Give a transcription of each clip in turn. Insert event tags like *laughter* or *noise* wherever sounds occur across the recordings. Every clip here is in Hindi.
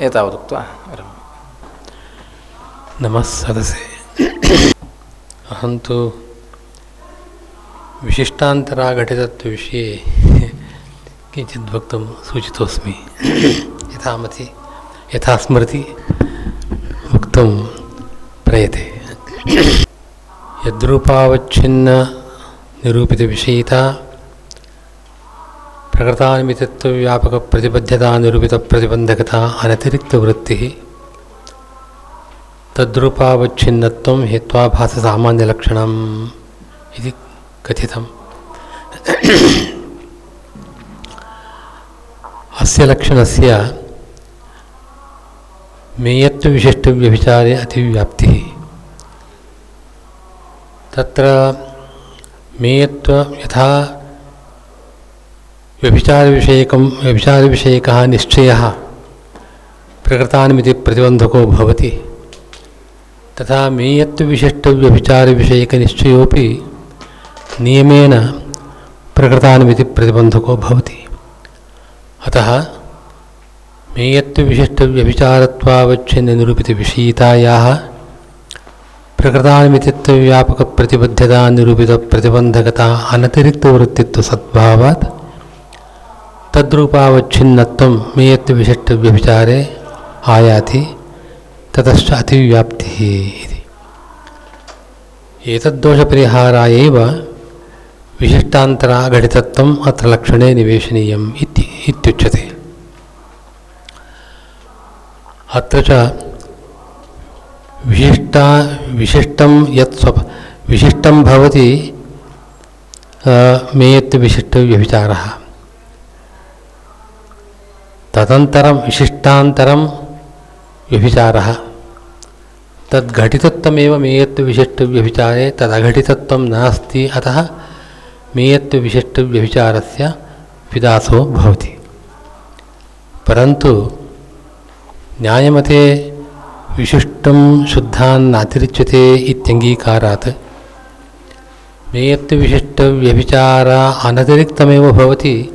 एतावदुक्त्वा नमः सदसे। अहं तु विशिष्टान्तराघटितत्वविषये किञ्चित् वक्तुं सूचितोऽस्मि। यथामति यथा स्मृति वक्तुं प्रयते। यद्रूपावच्छिन्न प्रकृतानिमित्तव्यापकप्रतिबद्धता निरूपितप्रतिबन्धकता अनतिरिक्तवृत्तिः। तद्रूपावच्छिन्नत्वं हेत्वाभाससामान्यलक्षणम् इति कथितम्। अस्य लक्षणस्य मेयत्वविशिष्टव्यभिचारे अतिव्याप्तिः। तत्र मेयत्व यथा व्यभिचारविषयकं व्यभिचारविषयकः निश्चयः प्रकृतानिमितिप्रतिबन्धको भवति। तथा मेयत्वविशिष्टव्यभिचारविषयकनिश्चयोपि नियमेन प्रकृतानिमितिप्रतिबन्धको भवति। अतः मेयत्वविशिष्टव्यभिचारत्वावच्छिन्ननिरूपितविषयितायाः प्रकृतानिमितित्वव्यापकप्रतिबद्धता निरूपितप्रतिबन्धकता अनतिरिक्तवृत्तित्वसद्भावात् तद्रूपावच्छिन्नत्वं मेयत्वविशिष्टव्यभिचारे आयाति ततश्च अतिव्याप्तिः इति। एतद्दोषपरिहाराय एव विशिष्टान्तराघटितत्वम् अत्र लक्षणे निवेशनीयम् इति इत्युच्यते। अत्र च विशिष्टा, विशिष्टं यत् स्व विशिष्टं भवति मेयत्वविशिष्टव्यभिचारः तदन्तरं विशिष्टान्तरं व्यभिचारः। तद्घटितत्वमेव मेयत्वविशिष्टव्यभिचारे, तदघटितत्वं नास्ति, अतः मेयत्वविशिष्टव्यभिचारस्य विदासो भवति। परन्तु न्यायमते विशिष्टं शुद्धान्नातिरिच्यते इत्यङ्गीकारात्। मेयत्वविशिष्टव्यभिचार अनतिरिक्तमेव भवति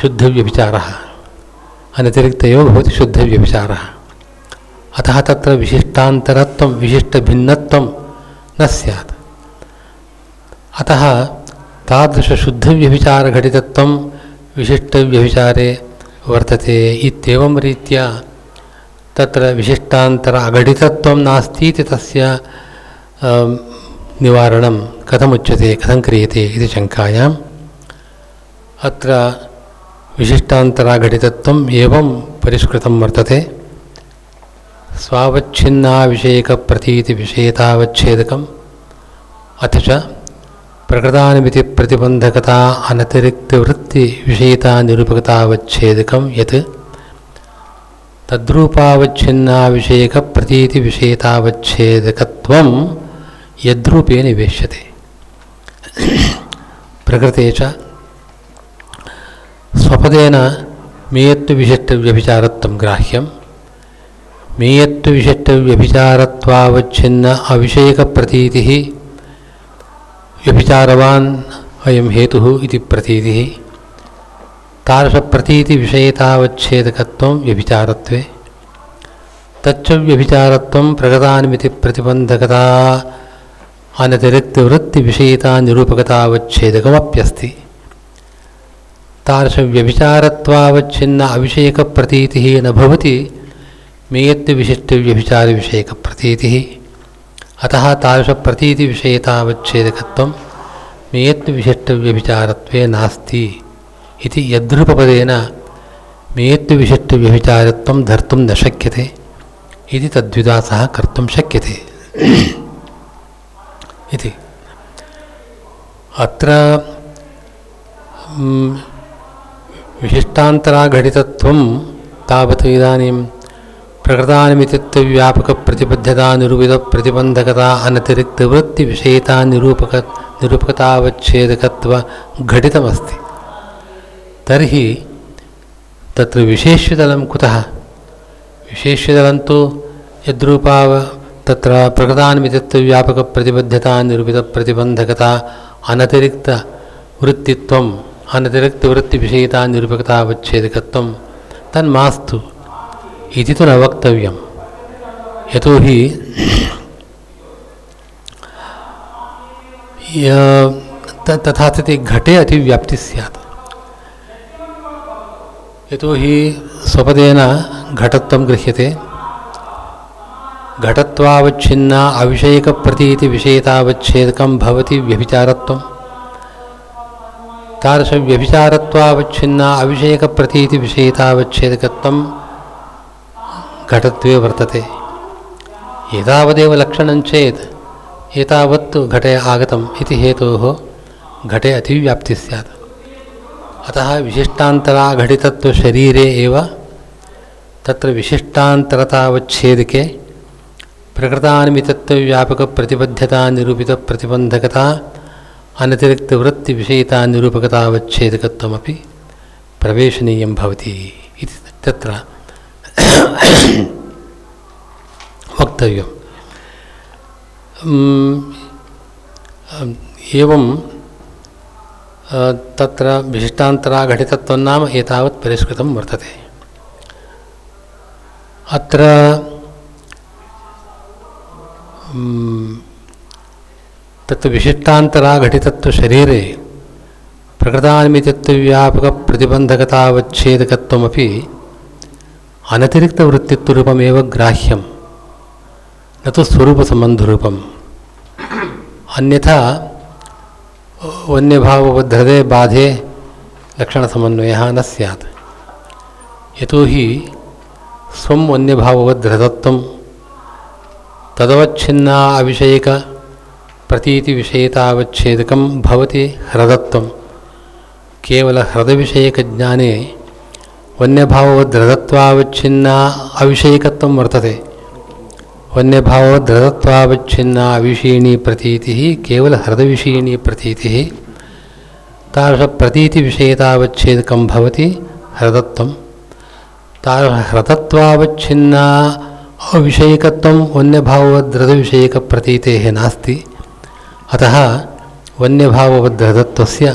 शुद्धव्यभिचारः। अनतिरिक्त एव भवति शुद्धव्यभिचारः। अतः तत्र विशिष्टान्तरत्वं, विशिष्टभिन्नत्वं न स्यात्। अतः तादृशशुद्धव्यभिचारघटितत्वं विशिष्टव्यभिचारे वर्तते इत्येवं रीत्या तत्र विशिष्टान्तर अघटितत्वं नास्ति इति तस्य निवारणं कथमुच्यते, कथं क्रियते इति शङ्कायाम्। अत्र विशिष्टान्तराघटितत्वम् एवं परिष्कृतं वर्तते। स्वावच्छिन्नाविषयकप्रतीतिविषयतावच्छेदकम्। अथ च प्रकृतानिमितिप्रतिबन्धकता अनतिरिक्तवृत्तिविषयितानिरूपकतावच्छेदकं यत् तद्रूपावच्छिन्नाविषयकप्रतीतिविषयतावच्छेदकत्वं यद्रूपे निवेश्यते प्रकृते ಸ್ವಪದೇನ ಮೇಯತ್ತು ವಿಶಿಷ್ಟವ್ಯಭಿಚಾರತ್ವಂ ಗ್ರಾಹ್ಯಂ ಮೇಯತ್ತು ವಿಶಿಷ್ಟವ್ಯಭಿಚಾರತ್ವಾವಚ್ಛಿನ್ನ ಅವಿಷಯಕ ಪ್ರತೀತಿ ವ್ಯಭಿಚಾರವಾನ್ ಅಯಂ ಹೇತು ಇತಿ ಪ್ರತೀತಿ ತಾರಸಪ್ರತೀತಿವಿಷಯತಾವಚ್ಛೇದಕತ್ವಂ ವ್ಯಭಿಚಾರತ್ವೆ ತಚ್ಚ ವ್ಯಭಿಚಾರತ್ವಂ ಪ್ರಗತಾನಿಮಿತಿ ಪ್ರತಿಬಂಧಕತಾ ಅನತಿರಿಕ್ತವೃತ್ತಿವಿಷಯತಾನಿರೂಪಕತಾವಚ್ಛೇದಕಮಪ್ಯಸ್ತಿ तादृशव्यभिचारत्वावच्छिन्न अविषयकप्रतीतिः न भवति। मेयत्वविशिष्टव्यभिचारविषयकप्रतीतिः अतः तादृशप्रतीतिविषयतावच्छेदकत्वं मेयत्वविशिष्टव्यभिचारत्वे नास्ति इति यद्रूपपदेन मेयत्वविशिष्टव्यभिचारत्वं धर्तुं न शक्यते इति तद्विदासः कर्तुं शक्यते। इति। अत्र विशिष्टान्तराघटितत्वं तावत् इदानीं प्रकृतानिमित्तव्यापकप्रतिबद्धता निरूपितप्रतिबन्धकता अनतिरिक्तवृत्तिविषयता निरूपक निरूपकतावच्छेदकत्वघटितमस्ति। तर्हि तत्र विशेष्यदलं कुतः? विशेष्यदलं तु यद्रूपाव तत्र प्रकृतानिमित्तव्यापकप्रतिबद्धता निरूपितप्रतिबन्धकता अनतिरिक्तवृत्तित्वम् अनतिरिक्तवृत्तिविषयिता निरूपकतावच्छेदकत्वं तन्मास्तु इति तु न वक्तव्यं यतोहि तथा स्थिति घटे अतिव्याप्ति स्यात्। यतोहि स्वपदेन घटत्वं गृह्यते। घटत्वावच्छिन्ना अविषयकप्रतीतिविषयतावच्छेदकं भवति व्यभिचारत्वं तादृशव्यभिचारत्वावच्छिन्ना अविषयकप्रतीतिविषयतावच्छेदकत्वं घटत्वे वर्तते। एतावदेव लक्षणं चेत् एतावत्तु घटे आगतम् इति हेतोः घटे अतिव्याप्तिः स्यात्। अतः विशिष्टान्तराघटितत्वशरीरे एव तत्र विशिष्टान्तरतावच्छेदिके प्रकृतानिमितत्वव्यापकप्रतिबद्धता निरूपितप्रतिबन्धकता अनतिरिक्तवृत्तिविषयितानिरूपकतावच्छेदकत्वमपि प्रवेशनीयं भवति इति तत्र वक्तव्यम्। एवं तत्र विशिष्टान्तराघटितत्वं नाम एतावत् परिष्कृतं वर्तते। अत्र तत् विशिष्टान्तराघटितत्वशरीरे प्रकृतानिमितत्वव्यापकप्रतिबन्धकतावच्छेदकत्वमपि अनतिरिक्तवृत्तित्वरूपमेव ग्राह्यं, न तो स्वरूप संबंध रूपम अन्यथा वन्यभावबद्धते बाधे लक्षण समन्वय न सैत् यतोहि स्वं वन्यभावबद्धतत्व तदवच्छिन्ना अविषयक प्रतीति विषयतावच्छेदकं भवति ह्रदत्वं। केवल ह्रदविषयकज्ञाने वन्यभावोद्धृतत्वावच्छिन्ना अविषयकत्वं वर्तते। वन्यभाव दृढ़त्वावच्छिन्न अविषयिणी प्रतीति केवल हृदयविषयिणी प्रतीति। तादृश प्रतीति विषयतावच्छेदकं भवति हृदत्वं तादृश हृदत्वावच्छिन्न अविषयकत्वं वन्यभाववद्रदविषयकप्रतीतेः नास्ति। अतः वन्यभाववद्रदत्वस्य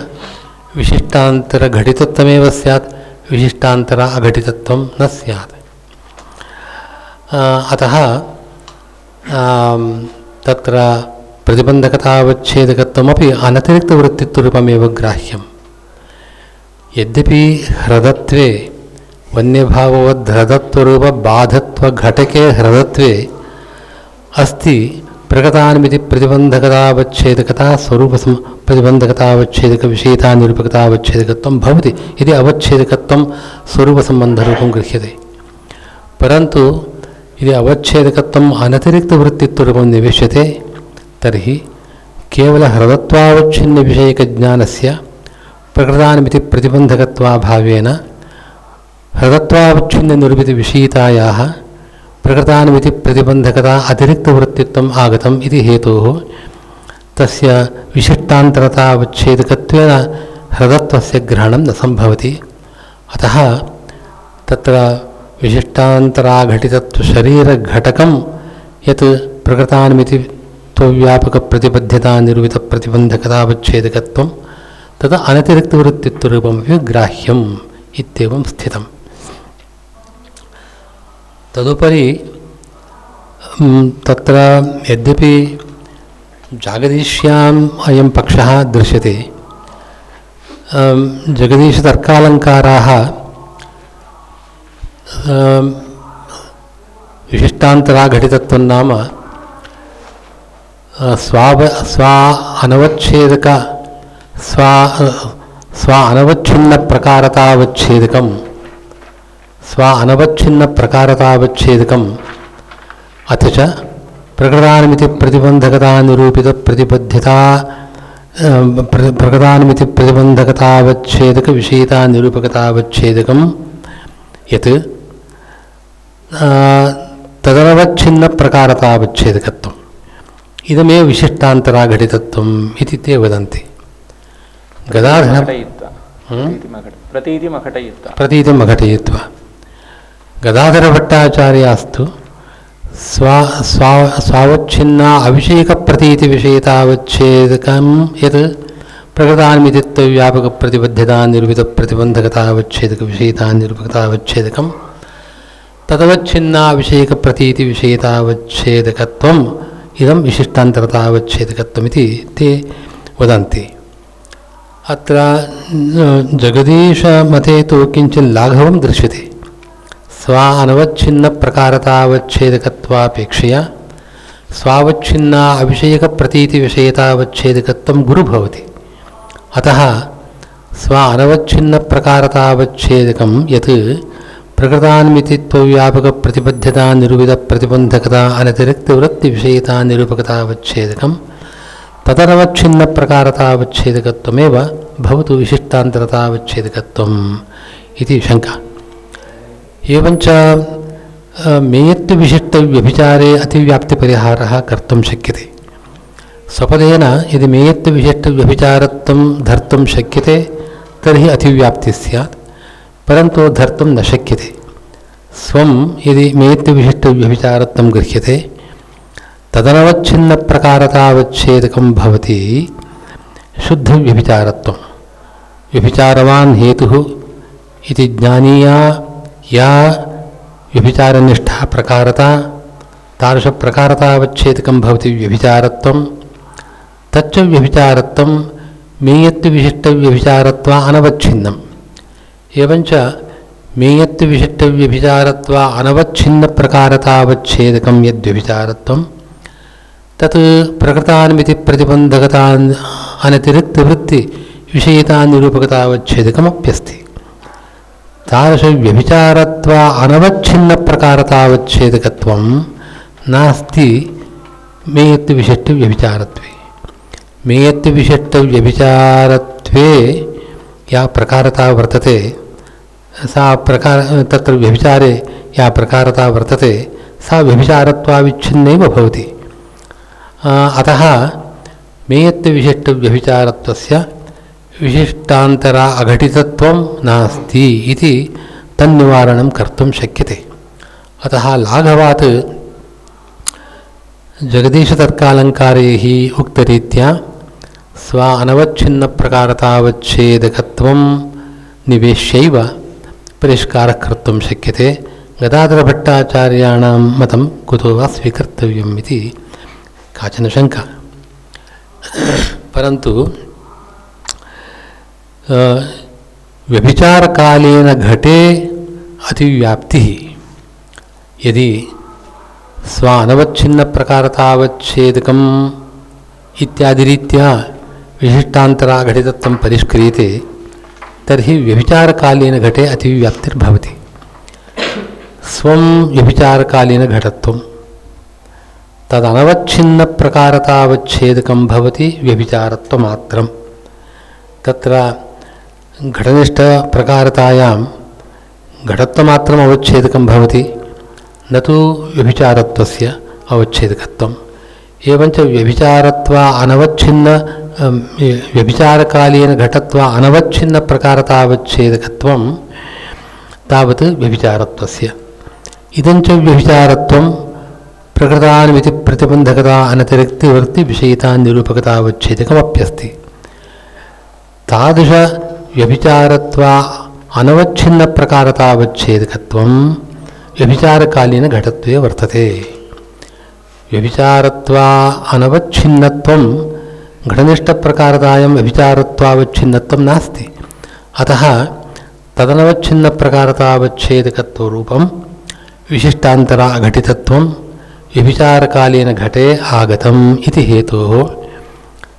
विशिष्टान्तरघटितत्वमेव स्यात् विशिष्टान्तर अघटितत्वं न स्यात्। अतः तत्र प्रतिबन्धकतावच्छेदकत्वमपि अनतिरिक्तवृत्तित्वरूपमेव ग्राह्यं यद्यपि ह्रदत्वे वन्यभाववद्ह्रदत्वरूपबाधत्वघटके ह्रदत्वे अस्ति प्रकटान्मिति प्रतिबन्धकतावच्छेदकता स्वरूपसम प्रतिबन्धकतावच्छेदकविषयतानिरूपकतावच्छेदकत्वं भवति यदि अवच्छेदकत्वं स्वरूपसम्बन्धरूपं गृह्यते। परन्तु यदि अवच्छेदकत्वम् अनतिरिक्तवृत्तित्वरूपं निवेश्यते, तर्हि केवल हृदत्वावच्छिन्नविषयकज्ञानस्य प्रकृतानिमिति प्रतिबन्धकत्वाभावेन हृदत्वावच्छिन्ननिरूपितविषयितायाः प्रकृतानिमिति प्रतिबन्धकता अतिरिक्तवृत्तित्वम् आगतम् इति हेतोः तस्य विशिष्टान्तरतावच्छेदकत्वेन हृदत्वस्य ग्रहणं न सम्भवति। अतः तत्र विशिष्टान्तराघटितत्वशरीरघटकं यत् प्रकृतान्मिति त्वव्यापकप्रतिबद्धता निरूपितप्रतिबन्धकतावच्छेदकत्वं तदा अनतिरिक्तवृत्तित्वरूपमपि ग्राह्यम् इत्येवं स्थितं तदुपरि तत्र यद्यपि जागदीश्याम् अयं पक्षः दृश्यते जगदीशतर्कालङ्काराः विशिष्टान्तराघटितत्वं नाम स्वाव, स्वा अनवच्छेदक, स्वा स्वा अनवच्छिन्नप्रकारतावच्छेदकं स्वा अनवच्छिन्नप्रकारतावच्छेदकम् अथ च प्रकृतानिमिति प्रतिबन्धकतानिरूपितप्रतिबद्धता प्रकृतानिमिति प्रतिबन्धकतावच्छेदकविषयतानिरूपकतावच्छेदकं यत् तदनवच्छिन्नप्रकारतावच्छेदकत्वम् इदमेव विशिष्टान्तराघटितत्वम् इति ते वदन्ति। गदाधर गदाधरभट्टाचार्यास्तु स्वा स्वा, स्वावच्छिन्ना अविषयकप्रतीतिविषयतावच्छेदकं यत् प्रकृतान्मितित्वव्यापकप्रतिबद्धता निरूपितप्रतिबन्धकतावच्छेदकविषयता निरूपकतावच्छेदकं तदवच्छिन्ना विषयक प्रतीति विषयतावच्छेदकत्वम् इदं विशिष्टान्तरतावच्छेदकत्वमिति ते वदन्ति। अत्र जगदीशमते तु किञ्चित् लाघवं दृश्यते। स्वा अनवच्छिन्नप्रकारतावच्छेदकत्वापेक्षया स्वावच्छिन्ना अविषयकप्रतीतिविषयतावच्छेदकत्वं गुरु भवति। अतः स्व अनवच्छिन्नप्रकारतावच्छेदकं यत् प्रकृतान्मितित्वव्यापकप्रतिबद्धता निरुपितप्रतिबन्धकता अनतिरिक्तवृत्तिविषयता निरूपकतावच्छेदकं तदनवच्छिन्नप्रकारतावच्छेदकत्वमेव भवतु विशिष्टान्तरतावच्छेदकत्वम् इति शङ्का। एवञ्च मेयत्वविशिष्टव्यभिचारे अतिव्याप्तिपरिहारः कर्तुं शक्यते। स्वपदेन यदि मेयत्वविशिष्टव्यभिचारत्वं धर्तुं शक्यते, तर्हि अतिव्याप्तिः स्यात्, परन्तु धर्तुं न शक्यते। स्वं यदि मेयत्वविशिष्टव्यभिचारत्वं गृह्यते, तदनवच्छिन्नप्रकारतावच्छेदकं भवति शुद्धव्यभिचारत्वं। व्यभिचारवान् हेतुः इति ज्ञानीया या व्यभिचारनिष्ठा प्रकारता तादृशप्रकारतावच्छेदकं भवति व्यभिचारत्वं। तच्च व्यभिचारत्वं मेयत्वविशिष्टव्यभिचारत्वा अनवच्छिन्नम् एवञ्च मेयत्वविशिष्टव्यभिचारत्वा अनवच्छिन्नप्रकारतावच्छेदकं यद्व्यभिचारत्वं, तत् प्रकृतान्मितिप्रतिबन्धकता अनतिरिक्तवृत्ति विषयितानिरूपकतावच्छेदकमप्यस्ति तादृशव्यभिचारत्वा अनवच्छिन्नप्रकारतावच्छेदकत्वं नास्ति मेयत्वविशिष्टव्यभिचारत्वे। मेयत्वविशिष्टव्यभिचारत्वे या प्रकारता वर्तते, सा प्रकार, तत्र व्यभिचारे या प्रकारता वर्तते, सा व्यभिचारत्वाविच्छिन्नैव भवति। अतः मेयत्वविशिष्टव्यभिचारत्वस्य विशिष्टान्तरा अघटितत्वं नास्ति इति तन्निवारणं कर्तुं शक्यते। अतः लाघवात् जगदीशतर्कालङ्कारैः उक्तरीत्या स्व अनवच्छिन्नप्रकारतावच्छेदकत्वं निवेश्यैव परिष्कारः कर्तुं शक्यते। गदाधरभट्टाचार्याणां मतं कुतो वा स्वीकर्तव्यम् काचन शङ्का। परन्तु व्यभिचारकालेन घटे अतिव्याप्तिः। यदि स्व अनवच्छिन्नप्रकारतावच्छेदकम् इत्यादिरीत्या विशिष्टान्तराघटितत्वं परिष्क्रियते, तर्हि व्यभिचारकालीन घटे अतिव्याप्तिर्भवति। स्वं व्यभिचारकालीनघटत्वं तदनवच्छिन्नप्रकारतावच्छेदकं भवति व्यभिचारत्वमात्रं तत्र घटनिष्ठप्रकारतायां घटत्वमात्रम् अवच्छेदकं भवति, न तु व्यभिचारत्वस्य अवच्छेदकत्वम्। एवञ्च व्यभिचारत्वा अनवच्छिन्न व्यभिचारकालीन घटत्वा अनवच्छिन्नप्रकारतावच्छेदकत्वं तावत् व्यभिचारत्वस्य। इदञ्च व्यभिचारत्वं प्रकृतान्विति प्रतिबन्धकता अनतिरिक्तिवृत्तिविषयिता निरूपकतावच्छेदकमप्यस्ति तादृशव्यभिचारत्वा अनवच्छिन्नप्रकारतावच्छेदकत्वं व्यभिचारकालीनघटत्वे वर्तते। व्यभिचारत्वा अनवच्छिन्नत्वं घटनिष्ठप्रकारतायं व्यभिचारत्वावच्छिन्नत्वं नास्ति। अतः तदनवच्छिन्नप्रकारतावच्छेदकत्वरूपं विशिष्टान्तरा अघटितत्वं व्यभिचारकालीनघटे आगतम् इति हेतोः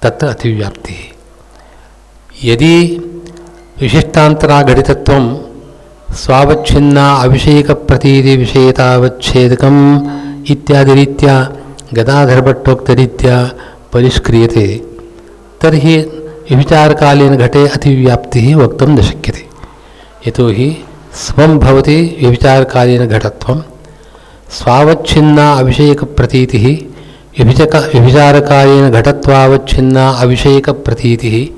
तत्र अतिव्याप्तिः। यदि विशिष्टान्तराघटितत्वं स्वावच्छिन्ना अविषयकप्रतीतिविषयतावच्छेदकम् इत्यादिरीत्या गदाधरभट्टोक्तरीत्या परिष्क्रियते। तर्हि व्यभिचारकालीन घटे अतिव्याप्तिः वक्तुं न शक्यते। यतोहि स्वं भवति व्यभिचारकालीनघटत्वं स्वावच्छिन्ना अविषयकप्रतीतिः व्यभिचक व्यभिचारकालीनघटत्वावच्छिन्ना अविषयकप्रतीतिः केवलव्यभिचारविषयिणी प्रतीतिः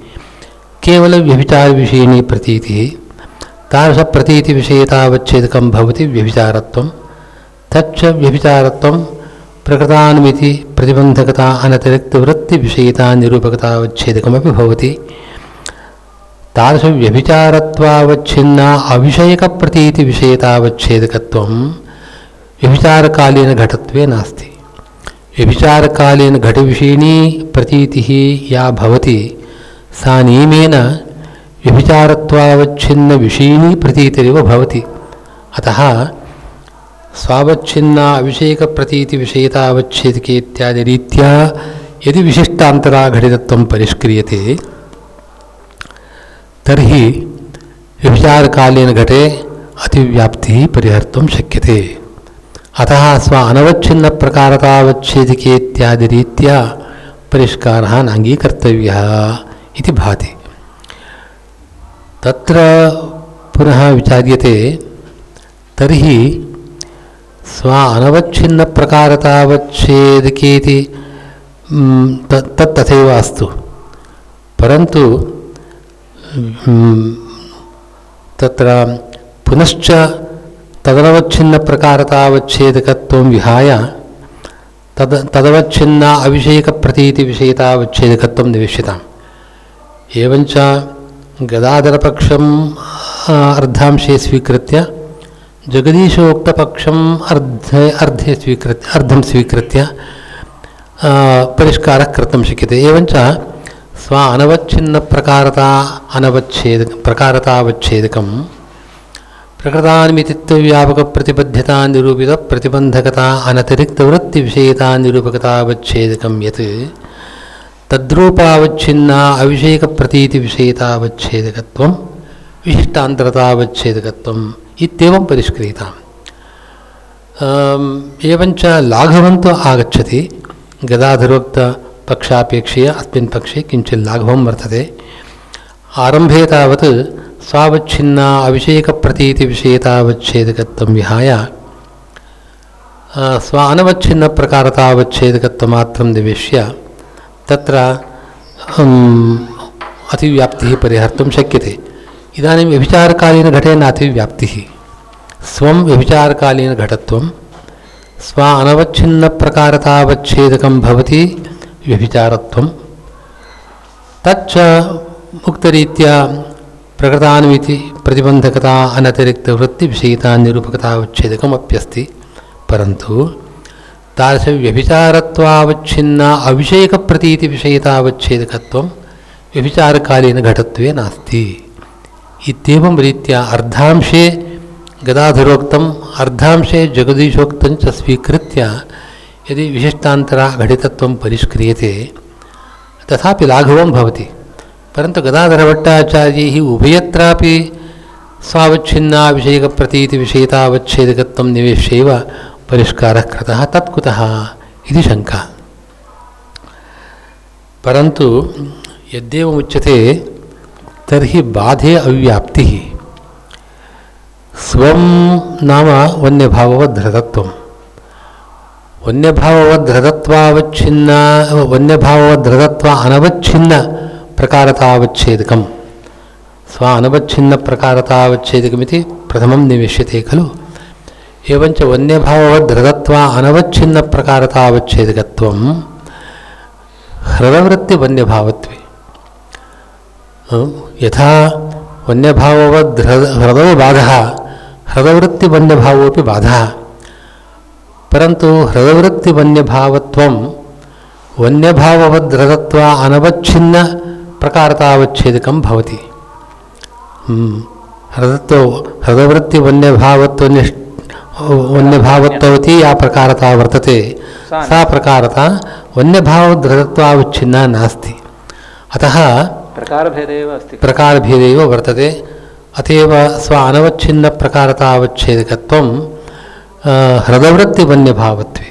तादृशप्रतीतिविषयतावच्छेदकं भवति व्यभिचारत्वं। तच्च व्यभिचारत्वं प्रकृतानुमिति प्रतिबन्धकता अनतिरिक्तवृत्तिविषयिता निरूपकतावच्छेदकमपि भवति। तादृशव्यभिचारत्वावच्छिन्ना अविषयकप्रतीतिविषयतावच्छेदकत्वं व्यभिचारकालीन घटत्वे नास्ति। व्यभिचारकालीन घटविषयिणी प्रतीतिः या भवति सा नियमेन व्यभिचारत्वावच्छिन्नविषयिणी प्रतीतिरिव भवति। अतः स्वावच्छिन्ना अभिषेकप्रतीतिविषयतावच्छेदिके इत्यादिरीत्या यदि विशिष्टान्तरा घटितत्वं परिष्क्रियते, तर्हि व्यभिचारकालीन घटे अतिव्याप्तिः परिहर्तुं शक्यते। अतः स्व अनवच्छिन्नप्रकारतावच्छेदिके इत्यादिरीत्या परिष्कारः नाङ्गीकर्तव्यः। इति भाति। तत्र पुनः विचार्यते, तर्हि स्व अनवच्छिन्नप्रकारतावच्छेदिकेति तत् तत् तथैव अस्तु। परन्तु तत्र पुनश्च तदनवच्छिन्नप्रकारतावच्छेदकत्वं विहाय, तद, तदवच्छिन्न अभिषेकप्रतीतिविषयतावच्छेदकत्वं निवेश्यताम्। एवञ्च गदाधरपक्षम् अर्धांशे स्वीकृत्य, जगदीशोक्तपक्षम् अर्धे अर्धे स्वीकृत्य, अर्धं स्वीकृत्य परिष्कारः कर्तुं शक्यते। एवञ्च स्व अनवच्छिन्नप्रकारता अनवच्छेद प्रकारतावच्छेदकं प्रकृतान्मितित्वव्यापकप्रतिबद्धता निरूपितप्रतिबन्धकता यत् तद्रूपावच्छिन्ना अभिषेकप्रतीतिविषयतावच्छेदकत्वं विशिष्टान्तरतावच्छेदकत्वम् इत्येवं परिष्क्रियताम् एवञ्च लाघवं तु आगच्छति। गदाधरोक्तपक्षापेक्षया अस्मिन् पक्षे किञ्चित् लाघवं वर्तते। आरम्भे तावत् स्वावच्छिन्ना अभिषेकप्रतीतिविषयतावच्छेदकत्वं विहाय स्व अनवच्छिन्नप्रकारतावच्छेदकत्वमात्रं निवेश्य तत्र अतिव्याप्तिः परिहर्तुं शक्यते। इदानीं व्यभिचारकालीनघटे नातिव्याप्तिः स्वं व्यभिचारकालीनघटत्वं स्व अनवच्छिन्नप्रकारतावच्छेदकं भवति व्यभिचारत्वं। तच्च मुक्तरीत्या प्रकृतान्विति प्रतिबन्धकता अनतिरिक्तवृत्तिविषयिता परन्तु तादृशव्यभिचारत्वावच्छिन्ना अविषयकप्रतीतिविषयतावच्छेदकत्वं व्यभिचारकालीनघटत्वे नास्ति। इत्येवं रीत्या अर्धांशे गदाधरोक्तम् अर्धांशे जगदीशोक्तं स्वीकृत्य यदि विशिष्टान्तरा घटितत्वं परिष्क्रियते, तथापि लाघवं भवति। परन्तु गदाधरभट्टाचार्यैः उभयत्रापि स्वावच्छिन्ना विषयकप्रतीतिविषयतावच्छेदकत्वं निवेश्यैव परिष्कारः कृतः तत् कुतः इति शङ्का। परन्तु यद्येवमुच्यते तर्हि बाधे अव्याप्तिः। स्वं नाम वन्यभाववद्धृतत्वं। वन्यभाववद्धृतत्वावच्छिन्न वन्यभाववद्धृतत्व अनवच्छिन्न स्व अनवच्छिन्नप्रकारतावच्छेदकमिति प्रथमं निवेश्यते खलु। एवञ्च वन्यभाववद्धृतत्व अनवच्छिन्नप्रकारतावच्छेदकत्वं हृदवृत्तिवन्यभावत्वे। यथा वन्यभाववद् हृदौ बाधः हृदवृत्तिवन्यभावोपि बाधः। परन्तु हृदवृत्तिवन्यभावत्वं वन्यभाववद्हृदत्व अनवच्छिन्नप्रकारतावच्छेदकं भवति। हृदत्व, हृदवृत्तिवन्यभावत्वनिष्ठ वन्यभावत्ववती या प्रकारता वर्तते। सा प्रकारता वन्यभावधृतत्वावच्छिन्ना नास्ति। अतः प्रकारभेदे एव अस्ति प्रकारभेदे एव वर्तते अत एव स्व अनवच्छिन्नप्रकारतावच्छेदकत्वं हृदवृत्तिवन्यभावत्वे।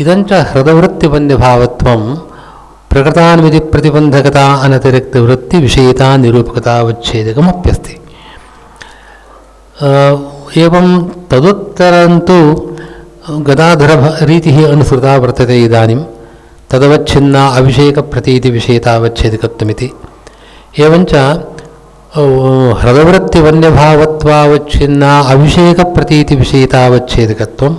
इदञ्च हृदवृत्तिवन्यभावत्वं प्रकृतान्विधिप्रतिबन्धकता अनतिरिक्तवृत्तिविषयता निरूपकतावच्छेदकमप्यस्ति एवं तदुत्तरन्तु गदाधररीतिः अनुसृता वर्तते इदानीं। तदवच्छिन्ना अभिषेकप्रतीतिविषयतावच्छेदकत्वमिति एवञ्च हृदवृत्तिवन्यभावत्वावच्छिन्ना अभिषेकप्रतीतिविषयतावच्छेदकत्वं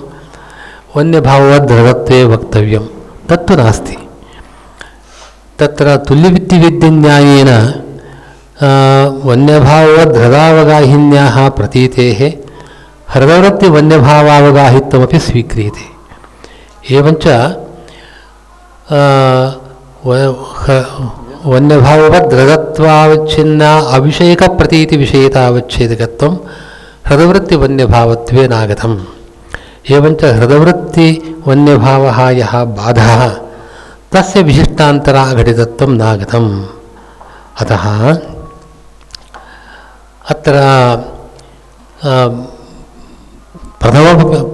वन्यभाववद्धृतत्वे वक्तव्यं। तत्तु नास्ति। तत्र तुल्यवित्तिविद्यन्यायेन वन्यभाववद्धृदावगाहिन्याः प्रतीतेः हृदवृत्तिवन्यभावावगाहित्वमपि स्वीक्रियते। एवञ्च आ, व- ह- वन्यभाववद्रगत्वावच्छिन्ना अभिषेकप्रतीतिविषयतावच्छेदकत्वं हृदवृत्तिवन्यभावत्वे नागतम्। एवञ्च हृदवृत्तिवन्यभावः यः बाधः तस्य विशिष्टान्तरा घटितत्वं नागतम्। अतः अत्र प्रथम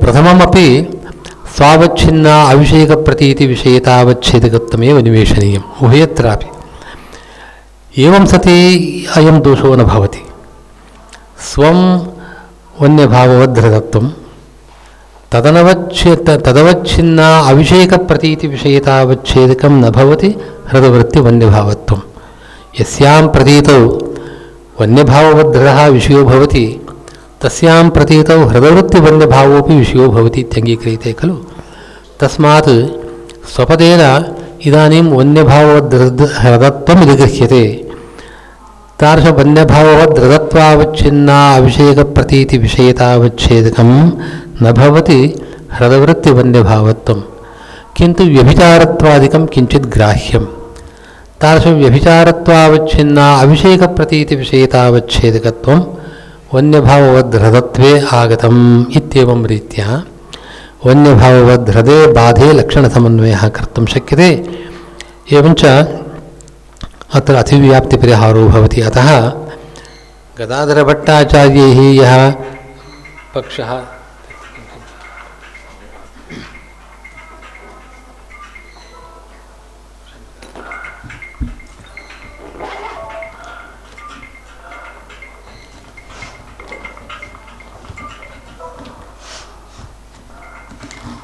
प्रथममपि स्वावच्छिन्न अभिषेकप्रतीतिविषयतावच्छेदकत्वमेव निवेशनीयम्। उभयत्रापि। एवं सति अयं दोषो न भवति। स्वं वन्यभाववद्धृतत्वं तदनवच्छे तदवच्छिन्न अभिषेकप्रतीतिविषयतावच्छेदकं न भवति हृदवृत्तिवन्यभावत्वं यस्यां प्रतीतौ वन्यभाववद्धृतः विषयो भवति तस्यां प्रतीतौ हृदवृत्तिवन्यभावोऽपि विषयो भवति इत्यङ्गीक्रियते खलु? तस्मात् स्वपदेन इदानीं वन्यभाववद्धृद हृदत्वम् इति गृह्यते तादृशवन्यभाववद्धृदत्वावच्छिन्ना अभिषेकप्रतीतिविषयतावच्छेदकं न भवति हृदवृत्तिवन्यभावत्वं। किन्तु व्यभिचारत्वादिकं किञ्चित् ग्राह्यं। तादृशव्यभिचारत्वावच्छिन्ना अभिषेकप्रतीतिविषयतावच्छेदकत्वं वन्यभाववद्धृतत्वे आगतम् इत्येवं रीत्या वन्यभाववद्रदे बाधे लक्षणसमन्वयः कर्तुं शक्यते। एवञ्च अत्र अतिव्याप्तिपरिहारो भवति। अतः गदाधरभट्टाचार्यैः यः पक्षः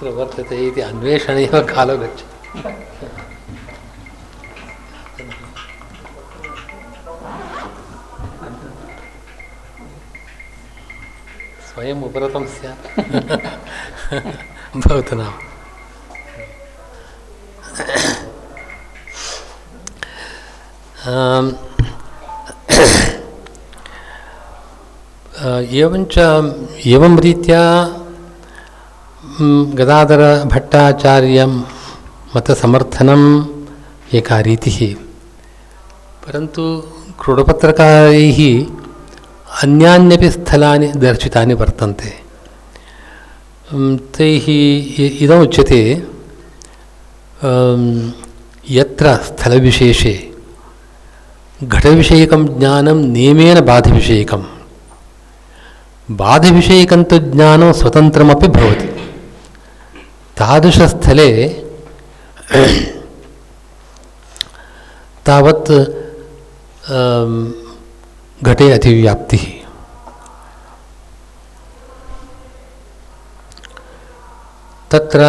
अत्र वर्तते इति अन्वेषणे एव कालो गच्छति स्वयम् उपरतं स्यात् भवतु नाम आम्, अ, एवञ्च एवं रीत्या म्, गदाधरभट्टाचार्यं मतसमर्थनम् एका रीतिः परन्तु क्रोडपत्रकारैः अन्यान्यपि स्थलानि दर्शितानि वर्तन्ते। तैः इदमुच्यते यत्र स्थलविशेषे घटविषयकं ज्ञानं नियमेन बाधविषयकं। बाधविषयकं तु ज्ञानं स्वतन्त्रमपि भवति। तादृशस्थले तावत् घटे अतिव्याप्तिः। तत्र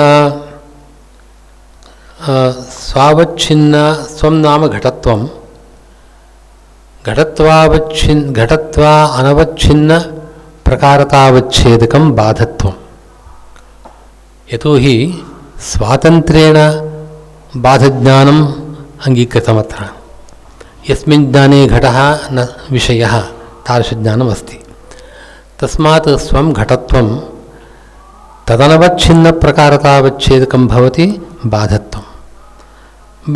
स्वावच्छिन्न स्वं नाम घटत्वं। घटत्वावच्छिन् घटत्वा अनवच्छिन्न प्रकारतावच्छेदकं बाधत्वं यतोहि स्वातन्त्र्येण बाधज्ञानम् अङ्गीकृतमत्र यस्मिन् ज्ञाने घटः न विषयः तादृशज्ञानमस्ति तस्मात् स्वं घटत्वं तदनवच्छिन्नप्रकारतावच्छेदकं भवति बाधत्वं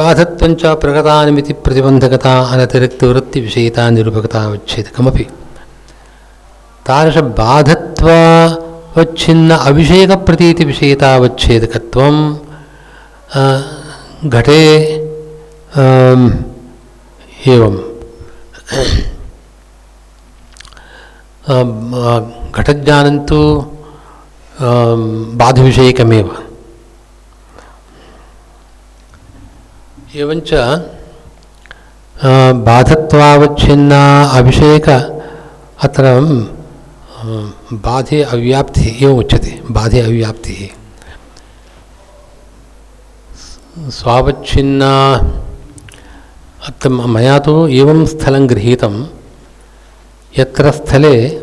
बाधत्वञ्च प्रगतानिमिति प्रतिबन्धकता अनतिरिक्तवृत्तिविषयिता निरूपकतावच्छेदकमपि तादृशबाधत्वावच्छिन्न अभिषेकप्रतीतिविषयितावच्छेदकत्वं अ, घटे अम्, एवं। अम्, अ, घटज्ञानं तु अम्, बाधविषयकमेव। एवञ्च बाधत्वावच्छिन्ना अभिषेक अत्र बाधे अव्याप्तिः एव उच्यते, बाधे अव्याप्तिः स्वावच्छिन्ना अत्र म- मया तु एवं स्थलं गृहीतं यत्र स्थले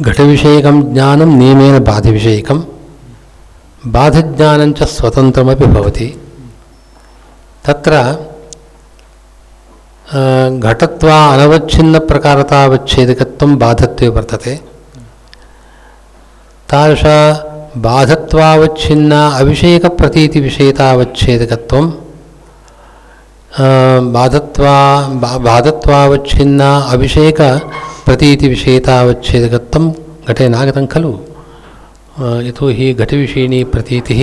घटविषयकं ज्ञानं नियमेन बाधविषयकं बाधज्ञानञ्च स्वतन्त्रमपि भवति। तत्र घटत्वा अनवच्छिन्नप्रकारतावच्छेदकत्वं बाधत्वे वर्तते तादृश बाधत्वावच्छिन्न अविषयकप्रतीतिविषयतावच्छेदकत्वं आ, बाधत्वा बा बाधत्वावच्छिन्न अविषयकप्रतीतिविषयतावच्छेदकत्वं घटे नागतं खलु आ, यतोहि घटविषयिणी प्रतीतिः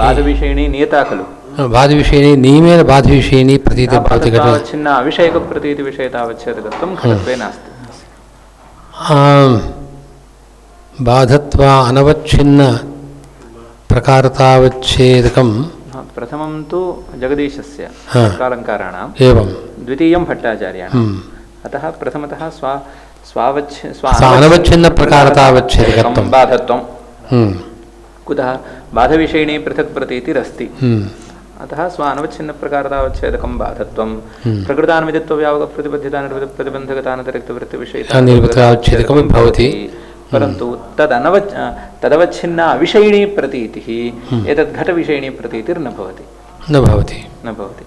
बाधविषयिणी नियता खलु बाधविषयिणी नियमेन बाधविषयिणी प्रतीतिर्भवति घटे छिन्न अविषयकप्रतीतिविषयतावच्छेदकत्वं घटत्वे नास्ति। आम्, बाधत्वा अनवच्छिन्न प्रकारतावच्छेदकं हा, प्रथमं तु जगदीशस्य हा. एवं। द्वितीयं भट्टाचार्याणाम् हम्म। अतः प्रथमतः स्वा स्वावच्छ स्वानवच्छिन्नप्रकारतावच्छेदकत्वं। बाधत्वं। हम्म, कुतः बाधविषयिणी पृथक् प्रतीतिरस्ति। हम्म, अतः स्वानवच्छिन्नप्रकारतावच्छेदकं बाधत्वं। हम्म। प्रकृतान्वितत्वव्यापकप्रतिबद्धितानिर्वृत्तप्रतिबन्धकतानतिरिक्तवृत्तिविषयिता अनिर्वृत्तावच्छेदकं भवति। परन्तु तदनव तदवच्छिन्ना विषयिणी प्रतीतिः एतद् घटविषयिणी प्रतीतिर्न भवति। न भवति। न भवति।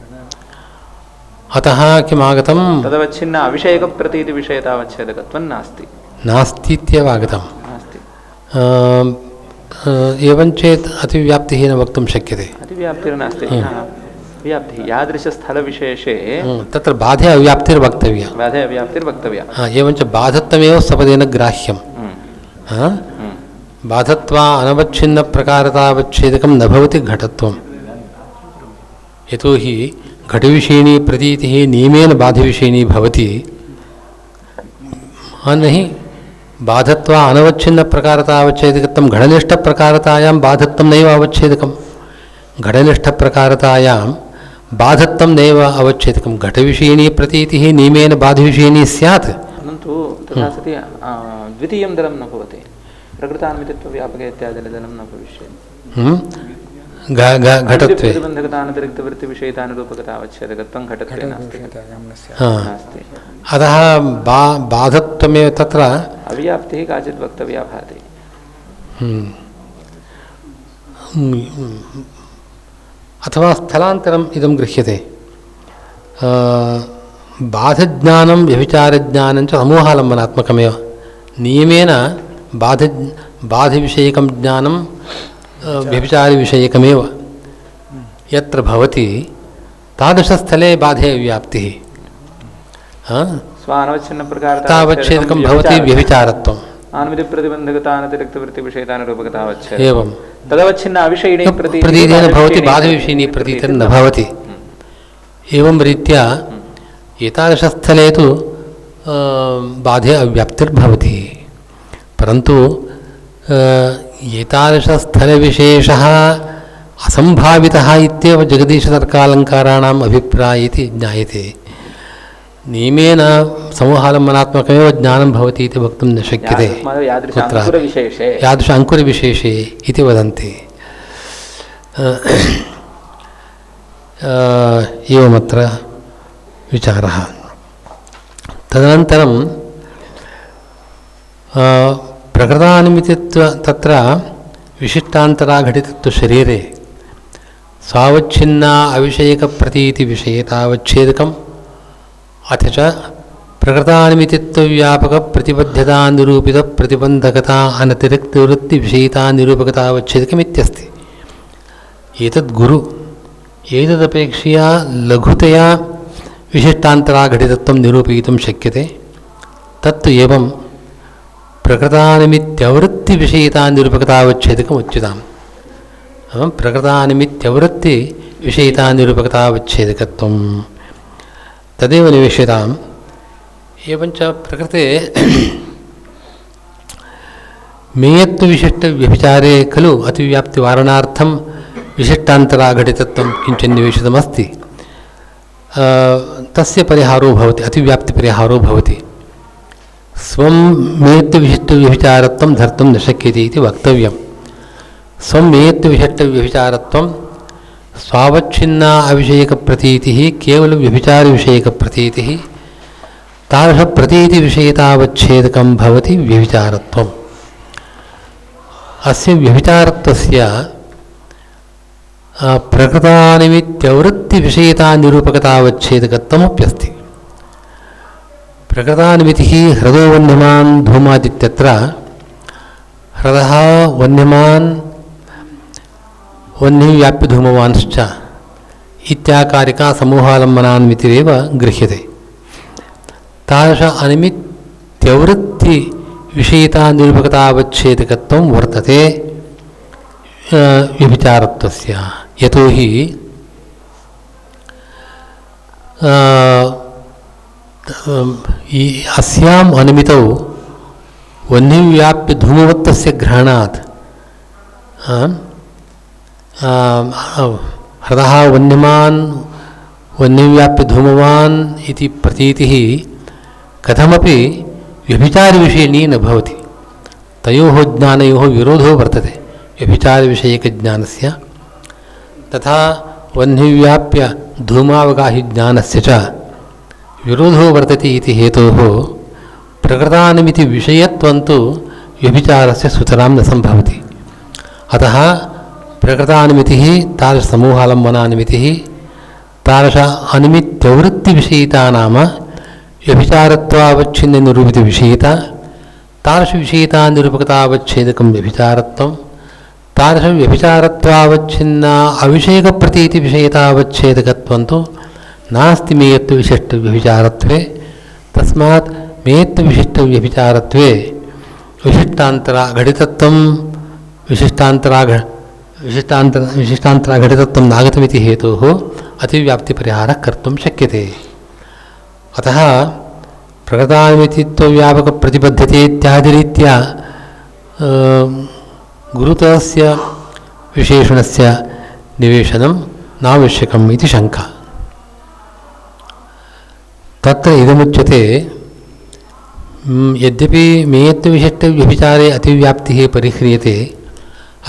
अतः किमागतं तदवच्छिन्ना अविषयकप्रतीतिविषयतावच्छेदकत्वं नास्ति। आगतं नास्ति। आम्, आ, एवं चेत् अतिव्याप्तिः न वक्तुं शक्यते। अतिव्याप्तिर्नास्ति हा, व्याप्तिः यादृशस्थलविशेषे हम्म, तत्र बाधे अव्याप्तिर्वक्तव्या बाधे अव्याप्तिर्वक्तव्या हा, एवञ्च बाधत्वमेव सपदेन ग्राह्यं हम्म, हा? हम्म, बाधत्वा अनवच्छिन्नप्रकारतावच्छेदकं न भवति घटत्वं यतोहि घटविषयिणी प्रतीतिः नियमेन बाधविषयिणी भवति। हाँ नहि बाधत्वा अनवच्छिन्नप्रकारतावच्छेदकत्वं घटनिष्ठप्रकारतायां बाधत्वं नैव अवच्छेदकं घटनिष्ठप्रकारतायां बाधत्वं नैव अवच्छेदकं घटविषयिणी प्रतीतिः नियमेन बाधविषयिणी स्यात्। परन्तु तथा सति आ, द्वितीयं दलं न भवति। प्रकृतान्वितत्वव्यापके इत्यादिदलं न भविष्यति। हम्म? घटत्वे। प्रतिबन्धकतानतिरिक्तवृत्तिविषयितानुरूपकतावच्छेदकत्वं घटत्वे नास्ति। अतः बा बाधत्वमेव तत्र अव्याप्तिः काचित् वक्तव्या भाति। हम्म, हम्म, अथवा स्थलान्तरम् इदं गृह्यते। बाधज्ञानं व्यभिचारज्ञानं च समूहालम्बनात्मकमेव। नियमेन बाध बाधविषयकं ज्ञानं आ, व्यभिचारविषयकमेव। यत्र भवति तादृशस्थले बाधे व्याप्तिः। हा? तावच्छेदकं भवति व्यभिचारत्वम्। आन्वितिप्रतिबन्धकतानतिरिक्तवृत्तिविषयितानुरूपकतावच्छेद एवं। तदवच्छिन्न अविषयिणी प्रतीतेन भवति बाधविषयिणी प्रतीतिर्न भवति। एवं रीत्या एतादृशस्थले तु बाधे अव्याप्तिर्भवति। परन्तु एतादृशस्थलविशेषः असम्भावितः इत्येव जगदीशतर्कालङ्काराणाम् अभिप्राय इति ज्ञायते। नियमेन समूहालम्बनात्मकमेव ज्ञानं भवति इति वक्तुं न शक्यते। अङ्कुरविशेषे यादृश अङ्कुरविशेषे इति वदन्ति। एवमत्र विचारः। तदनन्तरं प्रकृतानुमितित्व तत्र विशिष्टान्तराघटितत्वशरीरे स्वावच्छिन्ना अविषयकप्रतीतिविषयतावच्छेदकम् अथ च प्रकृतानिमितित्वव्यापकप्रतिबद्धतानिरूपितप्रतिबन्धकता अनतिरिक्तवृत्तिविषयितानिरूपकतावच्छेदकमित्यस्ति। एतद् गुरु एतदपेक्षया लघुतया विशिष्टान्तराघटितत्वं निरूपयितुं शक्यते। तत्तु एवं प्रकृतानिमित्त्यवृत्तिविषयितानिरूपकतावच्छेदकम् उच्यताम् अहं प्रकृतानिमित्त्यवृत्तिविषयितानिरूपकतावच्छेदकत्वं तदेव निवेश्यताम् एवञ्च प्रकृते *clears throat* मेयत्वविशिष्टव्यभिचारे खलु अतिव्याप्तिवारणार्थं विशिष्टान्तराघटितत्वं किञ्चित् निवेशितमस्ति। तस्य परिहारो भवति, अतिव्याप्तिपरिहारो भवति। स्वं मेयत्वविशिष्टव्यभिचारत्वं धर्तुं न शक्यते इति वक्तव्यं स्वं मेयत्वविशिष्टव्यभिचारत्वं स्वावच्छिन्ना अविषयकप्रतीतिः केवलव्यभिचारविषयकप्रतीतिः तादृशप्रतीतिविषयतावच्छेदकं भवति व्यभिचारत्वम्। अस्य व्यभिचारत्वस्य प्रकृतानिमित्त्यवृत्तिविषयतानिरूपकतावच्छेदकत्वमप्यस्ति। प्रकृतान्वितिः हृदो वन्यमान् धूमादित्यत्र, हृदः वन्यमान् वह व्याप्य धूमवांश्च इत्याकारिका समूहालंबना मितिरव गृह्य अनमितवृत्ति विषयता निरूपकतावच्छेदक वर्तते व्यभिचार यही अस्याम अनमित वह व्याप्य धूमवत्त ग्रहणा हृदः वह्निमान् वन्यव्याप्य धूमवान् इति प्रतीतिः कथमपि व्यभिचारविषयिणी न भवति तयोः ज्ञानयोः विरोधो वर्तते व्यभिचारविषयकज्ञानस्य तथा वह्निव्याप्य धूमावगाहिज्ञानस्य च विरोधो वर्तते इति हेतोः प्रकृतानमिति विषयत्वं तु व्यभिचारस्य सुतरां न सम्भवति अतः प्रकृतानिमितिः, तादृशसमूहालम्बनानिमितिः, तादृश अनिमित्यवृत्तिविषयिता नाम व्यभिचारत्वावच्छिन्ननिरूपितविषयिता, तादृशविषयितानिरूपकतावच्छेदकं व्यभिचारत्वं तादृशव्यभिचारत्वावच्छिन्ना अविषयकप्रतीतिविषयितावच्छेदकत्वं तु नास्ति मेयत्वविशिष्टव्यभिचारत्वे, तस्मात् मेयत्वविशिष्टव्यभिचारत्वे, विशिष्टान्तराघटितत्वं, विशिष्टान्तराघ विशिष्टान्तर विशिष्टान्तराघटितत्वं नागतमिति हेतोः अतिव्याप्तिपरिहारः कर्तुं शक्यते। अतः प्रकृतानिमितित्वव्यापकप्रतिबद्धते इत्यादिरीत्या गुरुतरस्य विशेषणस्य निवेशनं नावश्यकम् इति शङ्का। तत्र इदमुच्यते यद्यपि मेयत्वविशिष्टव्यभिचारे अतिव्याप्तिः परिह्रियते,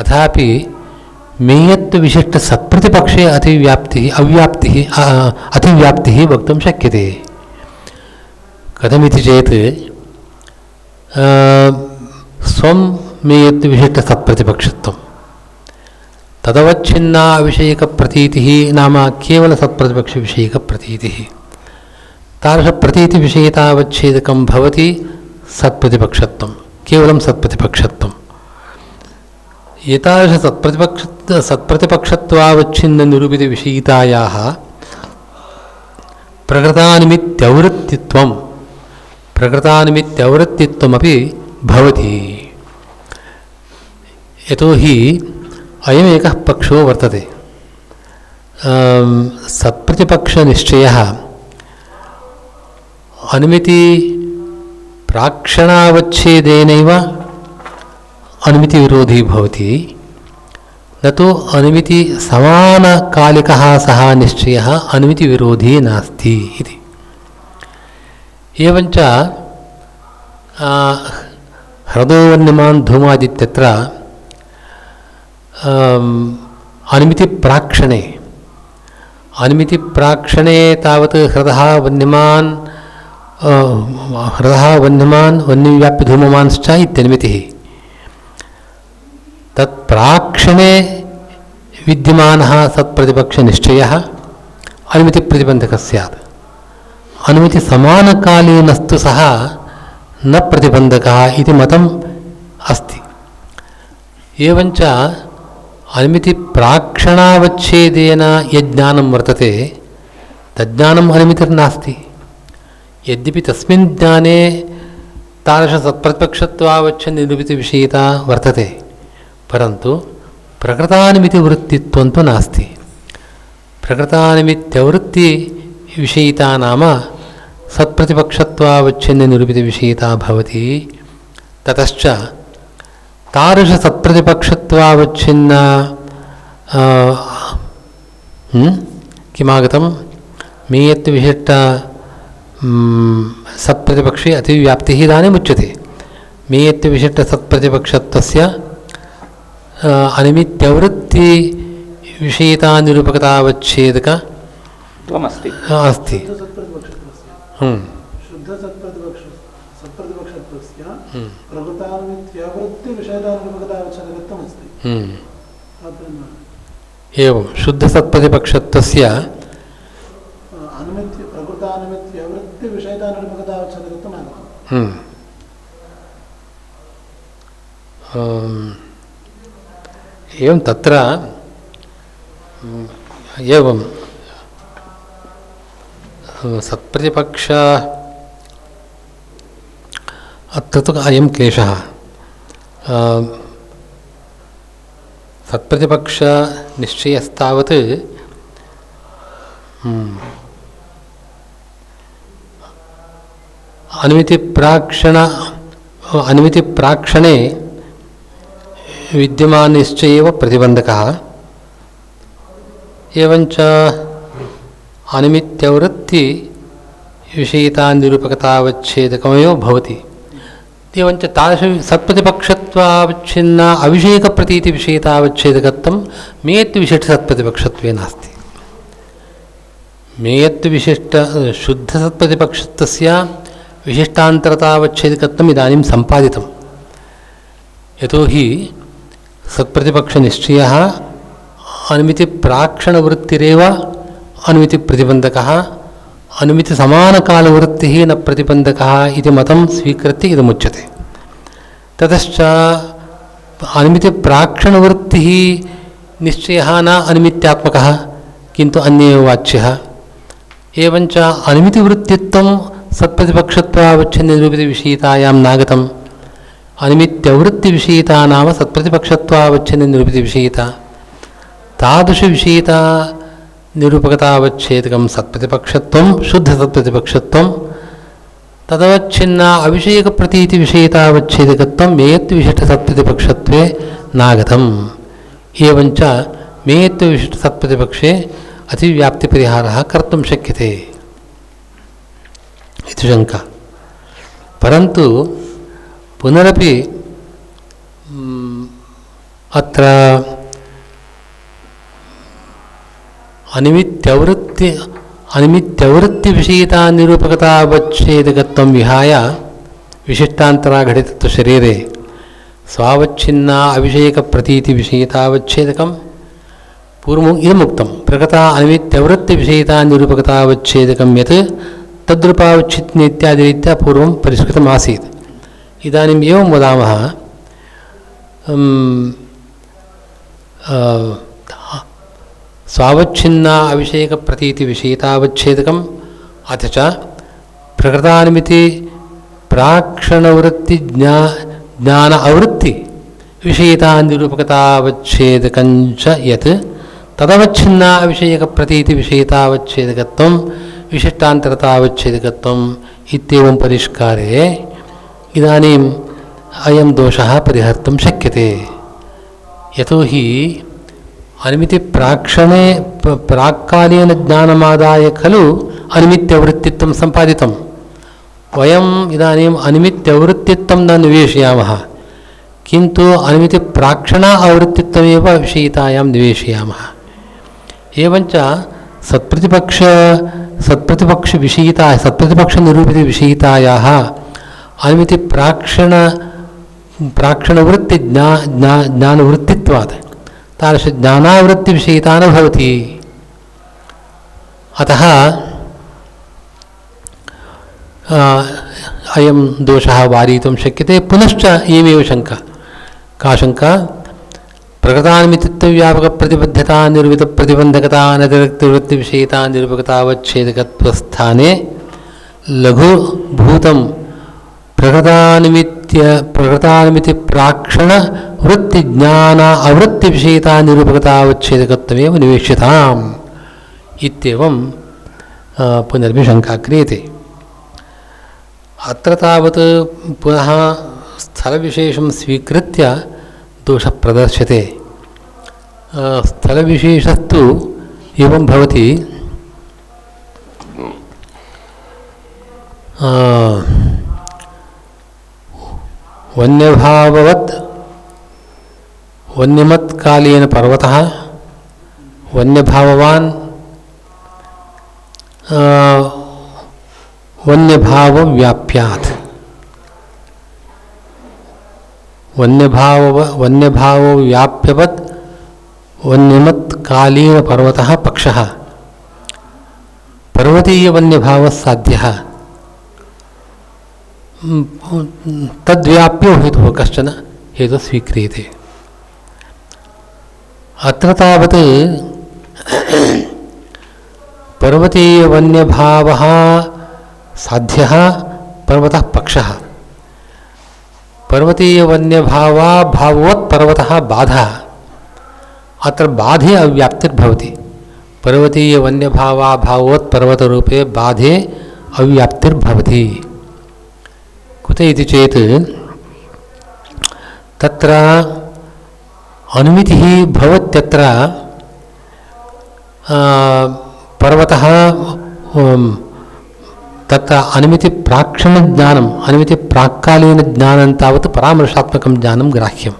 अथापि मेयत्वविशिष्टसत्प्रतिपक्षे अतिव्याप्तिः अव्याप्तिः अतिव्याप्तिः वक्तुं शक्यते। कथमिति चेत् अ, स्वं मेयत्वविशिष्टसत्प्रतिपक्षत्वं तदवच्छिन्ना विषयकप्रतीतिः नाम केवलसत्प्रतिपक्षविषयकप्रतीतिः तादृशप्रतीतिविषयतावच्छेदकं भवति सत्प्रतिपक्षत्वं। केवलं सत्प्रतिपक्षत्वम् एतादृशसत्प्रतिपक्ष सत्प्रतिपक्षत्वावच्छिन्ननिरूपितविषयितायाः प्रकृतानिमित्यवृत्तित्वं प्रकृतानिमित्यवृत्तित्वमपि भवति यतोहि अयमेकः पक्षो वर्तते अं, सत्प्रतिपक्षनिश्चयः अनुमिति प्राक्षणावच्छेदेनैव अनुमितिविरोधी भवति। न तु अनुमिति समानकालिकः सः निश्चयः अनुमितिविरोधी नास्ति इति। एवञ्च आ, हृदोवन्यमान् धूमादित्यत्र अनुमितिप्राक्षणे अनुमितिप्राक्षणे तावत् हृदः वन्यमान् हृदः वन्यमान् वन्यव्याप्यधूममांश्च इत्यनुमितिः। तत्प्राक्षणे विद्यमानः सत्प्रतिपक्षनिश्चयः, अनुमितिप्रतिबन्धकः स्यात्। अनुमितिसमानकालीनस्तु सः न प्रतिबन्धकः इति मतम् अस्ति। एवञ्च अनुमितिप्राक्षणावच्छेदेन यज्ज्ञानं वर्तते, तज्ज्ञानम् अनुमितिर्नास्ति। यद्यपि तस्मिन् ज्ञाने तादृशसत्प्रतिपक्षत्वावच्छन्निरूपितविषयिता वर्तते। परन्तु प्रकृतानिमितिवृत्तित्वं तु नास्ति प्रकृतानिमित्यवृत्तिविषयिता नाम सत्प्रतिपक्षत्वावच्छिन्ननिरूपितविषयिता भवति ततश्च तादृशसत्प्रतिपक्षत्वावच्छिन्न आ, हं? किमागतं मेयत्वविशिष्ट म्, सत्प्रतिपक्षे अतिव्याप्तिः इदानीम् उच्यते मेयत्वविशिष्टसत्प्रतिपक्षत्वस्य आ, अनिमित्यवृत्तिविषयितानिरूपकतावच्छेदक त्वमस्ति अस्ति हं, शुद्धसत्प्रतिपक्ष सत्प्रतिपक्षत्वस्य प्रकृतानिमित्यवृत्तिविषयतानिरूपकतावच्छेदकत्वमस्ति हं. एवं शुद्धसत्प्रतिपक्षत्वस्य अनुमित्य प्रकृतानिमित्यवृत्तिविषयतानिरूपकतावच्छेदकत्वम् हम्म। एवं तत्र हम्म, एवं सत्प्रतिपक्ष अत्र तु अयं क्लेशः। सत्प्रतिपक्षनिश्चयस्तावत् हम्म, अनुमितिप्राक्षण अनुमितिप्राक्षणे विद्यमाननिश्चय एव प्रतिबन्धकः एवञ्च अनुमित्यवृत्ति विषयितानिरूपकतावच्छेदकमेव भवति। एवञ्च तादृश सत्प्रतिपक्षत्वावच्छिन्न अविषयकप्रतीतिविषयितावच्छेदकत्वं मेयत्विशिष्टसत्प्रतिपक्षत्वे नास्ति। मेयत्विशिष्ट शुद्धसत्प्रतिपक्षत्वस्य विशिष्टान्तरतावच्छेदकत्वम् इदानीं सम्पादितं यतोहि सत्प्रतिपक्षनिश्चयः अनुमितिप्राक्षणवृत्तिरेव, अनुमितिप्रतिबन्धकः, अनुमितिसमानकालवृत्तिः न प्रतिबन्धकः इति मतं स्वीकृत्य इदमुच्यते ततश्च अनुमितिप्राक्षणवृत्तिः निश्चयः न अनुमित्यात्मकः, किन्तु अन्येव वाच्यः। एवञ्च अनुमितिवृत्तित्वं सत्प्रतिपक्षत्वावच्छिन्ननिरूपितविषयितायां नागतम्। अनुमित्यवृत्तिविषयिता नाम सत्प्रतिपक्षत्वावच्छिन्ननिरूपितविषयिता तादृशविषयिता निरूपकतावच्छेदकं सत्प्रतिपक्षत्वं शुद्धसत्प्रतिपक्षत्वं तदवच्छिन्न अविषयकप्रतीतिविषयितावच्छेदकत्वं मेयत्विशिष्टसत्प्रतिपक्षत्वे नागतम्। एवञ्च मेयत्वविशिष्टसत्प्रतिपक्षे अतिव्याप्तिपरिहारः कर्तुं शक्यते। इति शङ्का। परन्तु पुनरपि अत्र अनिमित्यवृत्ति अनिमित्यवृत्तिविषयितानिरूपकतावच्छेदकत्वं विहाय विशिष्टान्तराघटितत्वशरीरे स्वावच्छिन्ना अविषयकप्रतीतिविषयितावच्छेदकं पूर्वम् इदमुक्तं प्रकता अनिमित्यवृत्तिविषयितानिरूपकतावच्छेदकं यत् तद्रूपावच्छिन्ने इत्यादिरीत्या पूर्वं परिष्कृतम् आसीत् इदानीम् एवं वदामः स्वावच्छिन्ना अविषयकप्रतीतिविषयितावच्छेदकम् अथ च प्रकृतानिमिति प्राक्षणवृत्ति ज्ञा ज्ञान अवृत्ति विषयितानिरूपकतावच्छेदकञ्च यत् तदवच्छिन्ना अविषयकप्रतीतिविषयितावच्छेदकत्वं विशिष्टान्तरतावच्छेदकत्वम् इत्येवं परिष्कारे इदानीम् अयं दोषः परिहर्तुं शक्यते। यतोहि अनुमितिप्राक्षणे प- प्राक्कालीन खलु अनुमित्यवृत्तित्वं सम्पादितं वयम् इदानीम् अनुमित्यवृत्तित्वं न निवेशयामः, किन्तु अनुमितिप्राक्षणा आवृत्तित्वमेव विषयितायां निवेशयामः। एवञ्च सत्प्रतिपक्ष सत्प्रतिपक्षविषयिता सत्प्रतिपक्षनिरूपितविषयितायाः अनुमितिप्राक्षण प्राक्षणवृत्तिज्ञा ज्ञा ज्ञानवृत्तित्वात् तादृशज्ञानावृत्तिविषयिता न भवति अतः आ, अयं दोषः वारयितुं शक्यते पुनश्च इयमेव शङ्का का शङ्का प्रकृतानिमित्तव्यापकप्रतिबद्धता निर्मितप्रतिबन्धकता अनतिरिक्तवृत्तिविषयिता निरूपकतावच्छेदकत्वस्थाने लघुभूतं प्रकृतानिमित्य प्रकृतानिमितिप्राक्षण वृत्तिज्ञान अवृत्तिविषयिता निरूपकतावच्छेदकत्वमेव निवेश्यताम् इत्येवं आ, पुनरपि शङ्का क्रियते अत्र तावत् पुनः स्थलविशेषं स्वीकृत्य दोषः प्रदर्श्यते स्थलविशेषस्तु एवं भवति वन्यभाववत् वन्यमत्कालीन पर्वतः वन्यभाववान् आ, वन्यभावव्याप्यात्। वन्यभाव वन्यभावव्याप्यवत् वन्यमत्कालीनपर्वतः पक्षः। पर्वतीयवन्यभावः साध्यः। तद्व्याप्यो हेतुः कश्चन, हेतुः स्वीक्रियते। अत्र तावत् पर्वतीयवन्यभावः साध्यः, पर्वतः पक्षः। पर्वतीयवन्यभावा भाववत् पर्वतः बाधः। अत्र बाधे अव्याप्तिर्भवति। भाववत् पर्वतरूपे बाधे अव्याप्तिर्भवति। कुत इति चेत्, तत्र अनुमितिः भवत्यत्र पर्वतः तत्र अनुमितिप्राक्षणज्ञानम्, अनुमितिप्राक्कालीनज्ञानं तावत् परामर्शात्मकं ज्ञानं ग्राह्यं।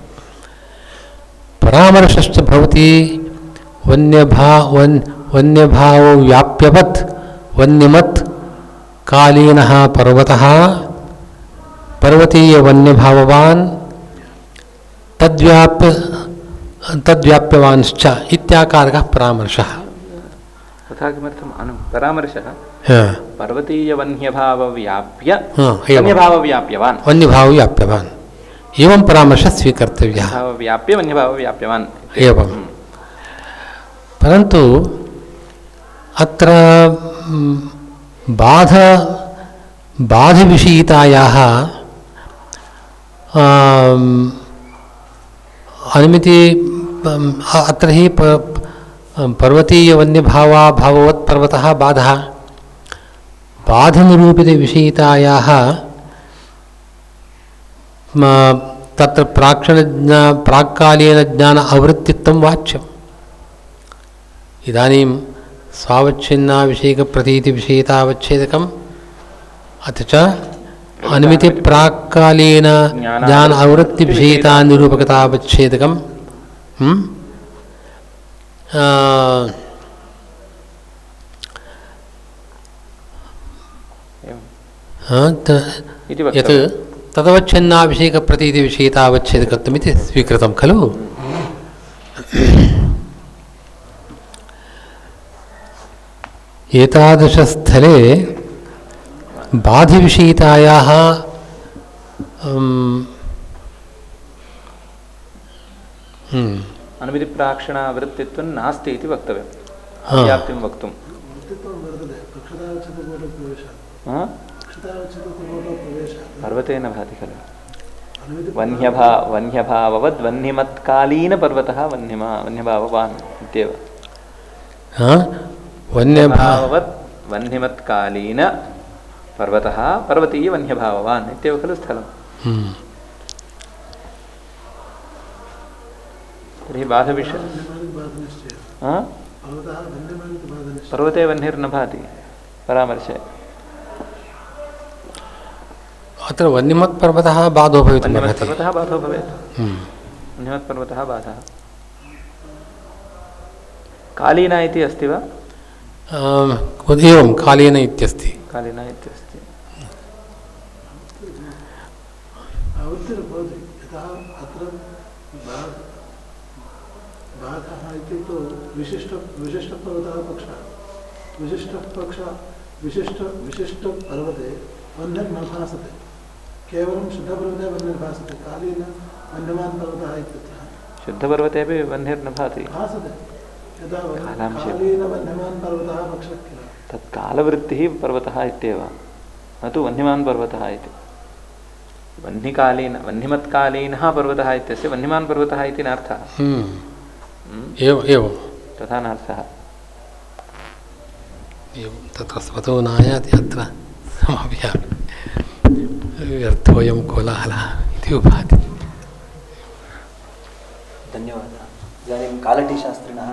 परामर्शश्च भवति वन्यभा वन्यमत्, कालीनः पर्वतः पर्वतीयवन्यभाववान् तद्व्याप्य तद्व्याप्यवांश्च इत्याकारकः परामर्शः। तथा किमर्थम्? अनु परामर्शः? एवं। वन्यभावव्याप्यवान्। वन्यभावव्याप्यवान्। एवं परामर्शः स्वीकर्तव्यः। भावव्याप्य वन्यभावव्याप्यवान्। एवं परन्तु अत्र बाध बाधविषयितायाः अनुमिति अत्र हि पर्वतीयवन्यभावा भाववत् पर्वतः बाधः। बाधनिरूपितविषयितायाः तत्र प्राक्षणज्ञा प्राक्कालीनज्ञान आवृत्तित्वं वाच्यम्। इदानीं स्वावच्छिन्नाविषयकप्रतीतिविषयितावच्छेदकम् अथ च अनुमितिप्राक्कालीन ज्ञान आवृत्तिविषयितानिरूपकतावच्छेदकं हम्म? आ, एवं हा, त- इति यत् वक्तव्यं तदवच्छिन्नाभिषेकप्रतीतिविषयितावच्छेदकत्वमिति स्वीकृतं खलु? एतादृशस्थले बाधिविषयितायाः अम्, हम्म, अनुमितिप्राक्षणावृत्तित्वं नास्ति इति वक्तव्यं व्याप्तिं वक्तुं वृत्तित्वं वर्तते पक्षतावच्छतकोटप्रवेशात् हा? पक्षतावच्छतकोटप्रवेशात् पर्वते न भाति खलु। अनुमिति वन्यभा वन्यभाववद् वह्निमत्कालीनपर्वतः वह्निमा वन्यभाववान् इत्येव। हा? वह्निमत्कालीन पर्वतः पर्वतीयवन्यभाववान् इत्येव खलु स्थलं हम्म, तर्हि बाधविष पर्वते वह्निर्न भाति। परामर्शे। अत्र वन्यमत्पर्वतः बाधो वन्यमत्पर्वतः बाधो भवेत्। हम्म, वन्यमत्पर्वतः बाधः। कालीना इति अस्ति वा? एवं कालेन इत्यस्ति। कालीना इत्यस्ति। आवृत्तिर्भवति यतः अत्र बाधः विशिष्ट विशिष्टपर्वतः पक्षः विशिष्टः विशिष्टपर्वते वह्निर्न भासते केवलं शुद्धपर्वते वह्निर्भासते कालेन वन्यमान् पर्वतः इत्यत्र शुद्धपर्वतेपि वह्निर्न भाति। भासते। यदा। कालेन पर्वतः पक्षः किल तत् कालवृत्तिः पर्वतः इत्येव। न तु वह्निमान् पर्वतः इति। वह्निकालीन वह्निमत्कालीनः पर्वतः इत्यस्य वह्निमान् पर्वतः इति नार्थः। हम्म, हम्म, एव एवं तथा नार्थः। एवं तत्र स्वतो नायाति अत्र व्यर्थोऽयं कोलाहलः इति धन्यवादः। इदानीं कालटीशास्त्रिणः